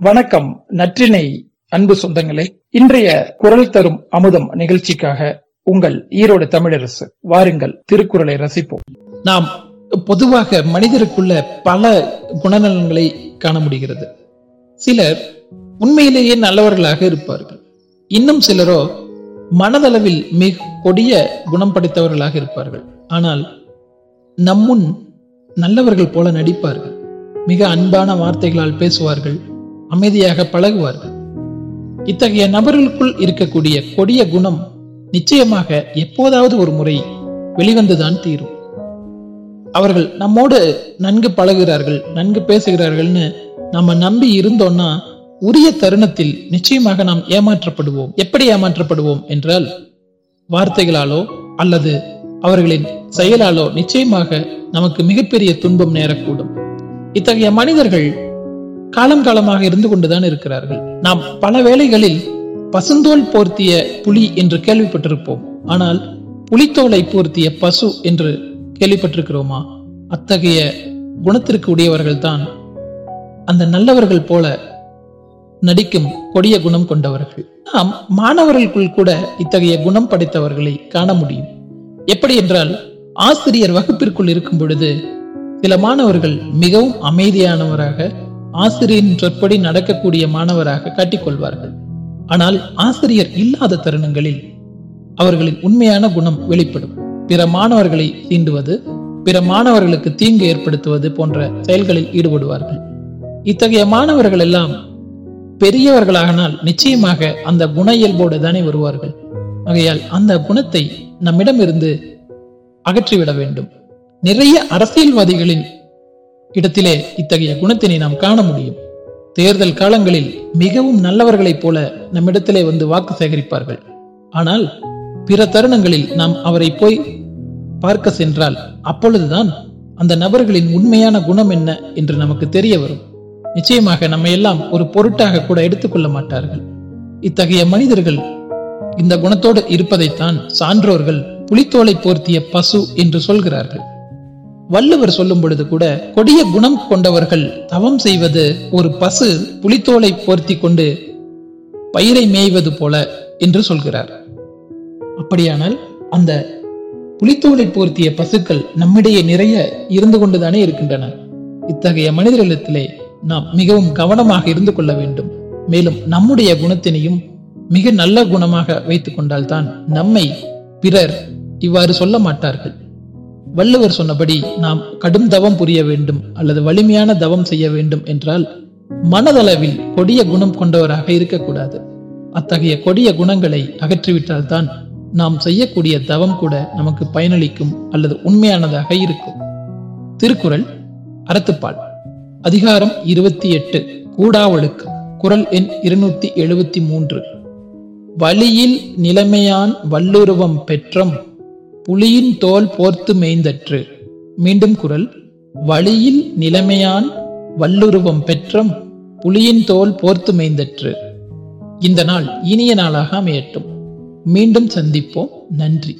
வணக்கம் நற்றினை அன்பு சொந்தங்களே. இன்றைய குரல் தரும் அமுதம் நிகழ்ச்சிக்காக உங்கள் ஈரோடு தமிழரசு வாருங்கள் திருக்குறளை ரசிப்போம். நாம் பொதுவாக மனிதருக்குள்ள பல குணநலன்களை காண முடிகிறது. சிலர் உண்மையிலேயே நல்லவர்களாக இருப்பார்கள். இன்னும் சிலரோ மனதளவில் மிக கொடிய குணம் படைத்தவர்களாக இருப்பார்கள். ஆனால் நம்முன் நல்லவர்கள் போல நடிப்பார்கள். மிக அன்பான வார்த்தைகளால் பேசுவார்கள். அமைதியாக பழகுவார்கள். இத்தகைய நபர்களுக்குள் இருக்கக்கூடிய கொடிய குணம் நிச்சயமாக எப்போதாவது ஒரு முறை வெளிவந்துதான் தீரும். அவர்கள் நம்மோடு நன்கு பழகுகிறார்கள் நன்கு பேசுகிறார்கள்னு நம்ம நம்பி இருந்தோம்னா உரிய தருணத்தில் நிச்சயமாக நாம் ஏமாற்றப்படுவோம். எப்படி ஏமாற்றப்படுவோம் என்றால் வார்த்தைகளாலோ அல்லது அவர்களின் செயலாலோ நிச்சயமாக நமக்கு மிகப்பெரிய துன்பம் நேரக்கூடும். இத்தகைய மனிதர்கள் காலம் காலமாக இருந்து கொண்டுதான் இருக்கிறார்கள். நாம் பல வேளைகளில் பசுந்தோல் போர்த்திய புலி என்று கேள்விப்பட்டிருப்போம். ஆனால் புலித்தோலை போர்த்திய பசு என்று கேள்விப்பட்டிருக்கிறோமா? அத்தகைய குணத்திற்கு உடையவர்கள் தான் அந்த நல்லவர்கள் போல நடிக்கும் கொடிய குணம் கொண்டவர்கள். நாம் மாணவர்களுக்குள் கூட இத்தகைய குணம் படைத்தவர்களை காண முடியும். எப்படி என்றால் ஆசிரியர் வகுப்பிற்குள் இருக்கும் பொழுது சில மாணவர்கள் மிகவும் அமைதியானவராக ஆசிரியரின் சொற்படி நடக்கக்கூடிய மாணவராக காட்டிக்கொள்வார்கள். ஆனால் ஆசிரியர் இல்லாத தருணங்களில் அவர்களின் உண்மையான குணம் வெளிப்படும். பிற மாணவர்களை தீண்டுவது பிற மாணவர்களுக்கு தீங்கு ஏற்படுத்துவது போன்ற செயல்களில் ஈடுபடுவார்கள். இத்தகைய மாணவர்கள் எல்லாம் பெரியவர்களாகனால் நிச்சயமாக அந்த குண இயல்போடு தானே வருவார்கள். ஆகையால் அந்த குணத்தை நம்மிடமிருந்து அகற்றிவிட வேண்டும். நிறைய அரசியல்வாதிகளின் இடத்திலே இத்தகைய குணத்தினை நாம் காண முடியும். தேர்தல் காலங்களில் மிகவும் நல்லவர்களைப் போல நம்மிடத்திலே வந்து வாக்கு சேகரிப்பார்கள். ஆனால் பிற தருணங்களில் நாம் அவரை போய் பார்க்க சென்றால் அப்பொழுதுதான் அந்த நபர்களின் உண்மையான குணம் என்ன என்று நமக்கு தெரிய வரும். நிச்சயமாக நம்ம எல்லாம் ஒரு பொருட்டாக கூட எடுத்துக்கொள்ள மாட்டார்கள். இத்தகைய மனிதர்கள் இந்த குணத்தோடு இருப்பதைத்தான் சான்றோர்கள் புலித்தோலை போர்த்திய பசு என்று சொல்கிறார்கள். வள்ளுவர் சொல்லும் பொழுது கூட கொடிய குணம் கொண்டவர்கள் தவம் செய்வது ஒரு பசு புலித்தோலை போர்த்தி கொண்டு பயிரை மேய்வது போல என்று சொல்கிறார். அப்படியானால் அந்த புலித்தோலை போர்த்திய பசுக்கள் நம்மிடையே நிறைய இருந்து கொண்டுதானே இருக்கின்றன. இத்தகைய மனிதர்களிடத்திலே நாம் மிகவும் கவனமாக இருந்து கொள்ள வேண்டும். மேலும் நம்முடைய குணத்தினையும் மிக நல்ல குணமாக வைத்துக் கொண்டால்தான் நம்மை பிறர் இவ்வாறு சொல்ல மாட்டார்கள். வள்ளுவர் சொன்னபடி நாம் கடும் தவம் புரிய வேண்டும் அல்லது வலிமையான தவம் செய்ய வேண்டும் என்றால் மனதளவில் கொடிய குணம் கொண்டவராக இருக்கக்கூடாது. அத்தகைய கொடிய குணங்களை அகற்றிவிட்டால்தான் நாம் செய்யக்கூடிய தவம் கூட நமக்கு பயனளிக்கும் அல்லது உண்மையானதாக இருக்கும். திருக்குறள் அறத்துப்பால். அதிகாரம் இருபத்தி எட்டு கூடாவழுக்கம். குரல் எண் இருநூத்தி எழுபத்தி மூன்று. வழியில் நிலைமையான் வல்லுருவம் பெற்றம் புலியின் தோல் போர்த்து மேய்ந்தற்று. மீண்டும் குரல் வழியில் நிலைமையான் வல்லுருவம் பெற்றம் புலியின் தோல் போர்த்து மேய்ந்தற்று. இந்த நாள் இனிய நாளாக அமையட்டும். மீண்டும் சந்திப்போம். நன்றி.